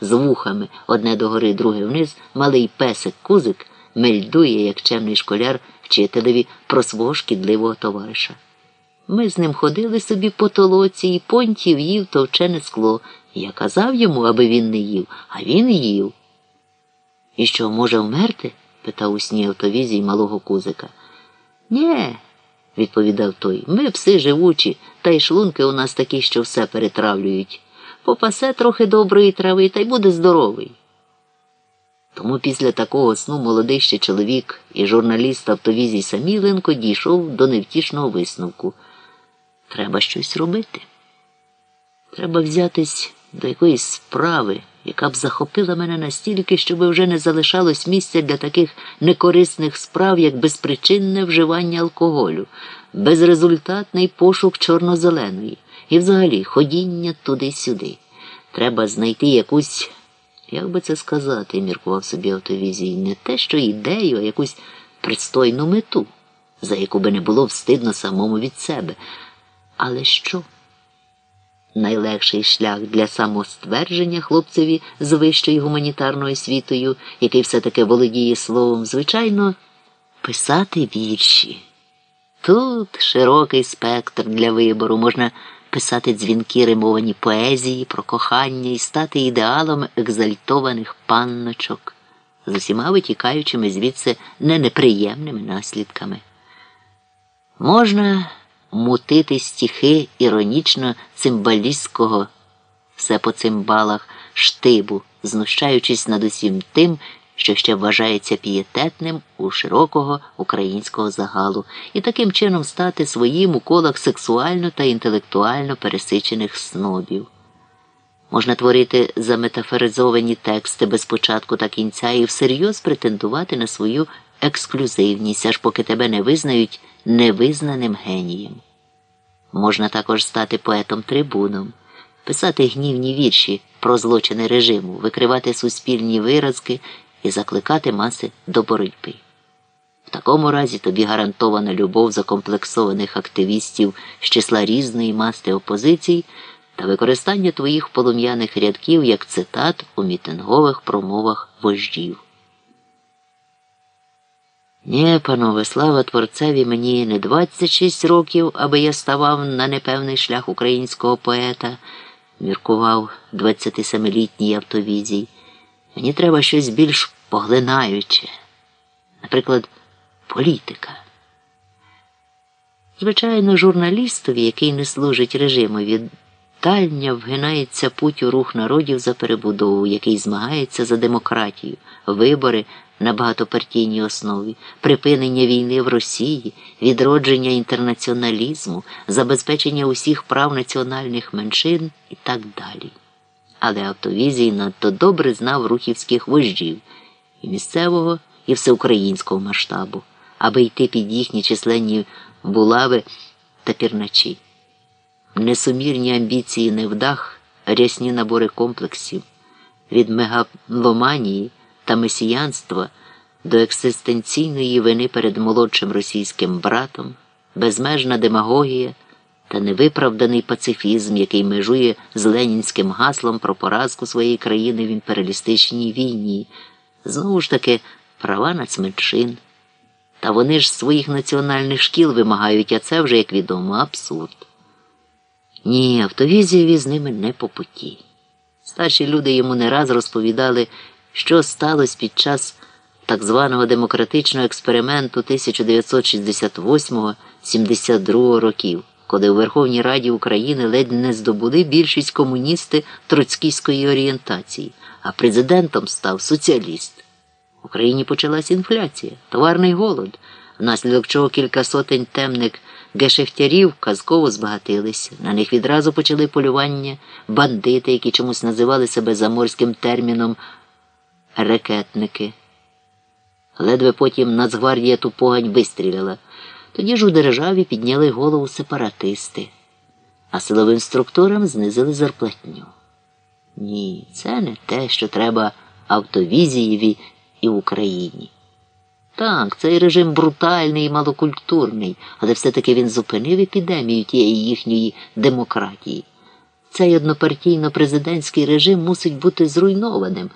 з вухами одне догори, друге вниз, малий песик кузик мельдує, як чемний школяр вчителеві про свого шкідливого товариша. Ми з ним ходили собі по толоці і понтів їв товчене скло. Я казав йому, аби він не їв, а він їв. І що, може вмерти? питав у сні автовізій малого кузика. Нє, відповідав той. Ми пси живучі, та й шлунки у нас такі, що все перетравлюють. Попасе трохи доброї трави та й буде здоровий. Тому після такого сну молодий ще чоловік і журналіст автовізій Саміленко дійшов до невтішного висновку. Треба щось робити. Треба взятись до якоїсь справи, яка б захопила мене настільки, щоб вже не залишалось місця для таких некорисних справ, як безпричинне вживання алкоголю, безрезультатний пошук чорно-зеленої і взагалі ходіння туди-сюди. Треба знайти якусь, як би це сказати, міркував собі автовізій, не те, що ідею, а якусь пристойну мету, за яку би не було встидно самому від себе. Але що? Найлегший шлях для самоствердження хлопцеві з вищою гуманітарною освітою, який все-таки володіє словом, звичайно, писати вірші. Тут широкий спектр для вибору, можна писати дзвінки римовані поезії про кохання і стати ідеалом екзальтованих панночок, з усіма витікаючими звідси не неприємними наслідками. Можна мутити стихи іронічно цимбалістського все по цимбалах штибу, знущаючись над усім тим, що ще вважається пієтетним у широкого українського загалу, і таким чином стати своїм у колах сексуально та інтелектуально пересичених снобів. Можна творити заметафоризовані тексти без початку та кінця і всерйоз претендувати на свою ексклюзивність, аж поки тебе не визнають невизнаним генієм. Можна також стати поетом-трибуном, писати гнівні вірші про злочини режиму, викривати суспільні виразки і закликати маси до боротьби. В такому разі тобі гарантована любов закомплексованих активістів з числа різної масти опозицій та використання твоїх полум'яних рядків як цитат у мітингових промовах вождів. Ні, панове, слава творцеві мені не 26 років, аби я ставав на непевний шлях українського поета, міркував 27-літній автовізій. Мені треба щось більш поглинаюче, наприклад, політика. Звичайно, журналістові, який не служить режимові, дальня вгинається путь у рух народів за перебудову, який змагається за демократію, вибори на багатопартійній основі, припинення війни в Росії, відродження інтернаціоналізму, забезпечення усіх прав національних меншин і так далі. Але автовізій надто добре знав рухівських вождів і місцевого, і всеукраїнського масштабу, аби йти під їхні численні булави та пірначі. Несумірні амбіції невдах, рясні набори комплексів, від мегаломанії та месіянства до екзистенційної вини перед молодшим російським братом, безмежна демагогія та невиправданий пацифізм, який межує з ленінським гаслом про поразку своєї країни в імперіалістичній війні, знову ж таки права нацменшин. Та вони ж своїх національних шкіл вимагають, а це вже, як відомо, абсурд. Ні, автовізієві з ними не по путі. Старші люди йому не раз розповідали, що сталося під час так званого демократичного експерименту 1968-72 років, коли у Верховній Раді України ледь не здобули більшість комуністи троцькійської орієнтації, а президентом став соціаліст. В Україні почалась інфляція, товарний голод, внаслідок чого кілька сотень темних гешефтярів казково збагатилися. На них відразу почали полювання бандити, які чомусь називали себе заморським терміном рекетники. Ледве потім Нацгвардія ту погань вистріляла. Тоді ж у державі підняли голову сепаратисти, а силовим структурам знизили зарплатню. Ні, це не те, що треба автовізієві і Україні. Так, цей режим брутальний і малокультурний, але все-таки він зупинив епідемію тієї їхньої демократії. Цей однопартійно-президентський режим мусить бути зруйнованим,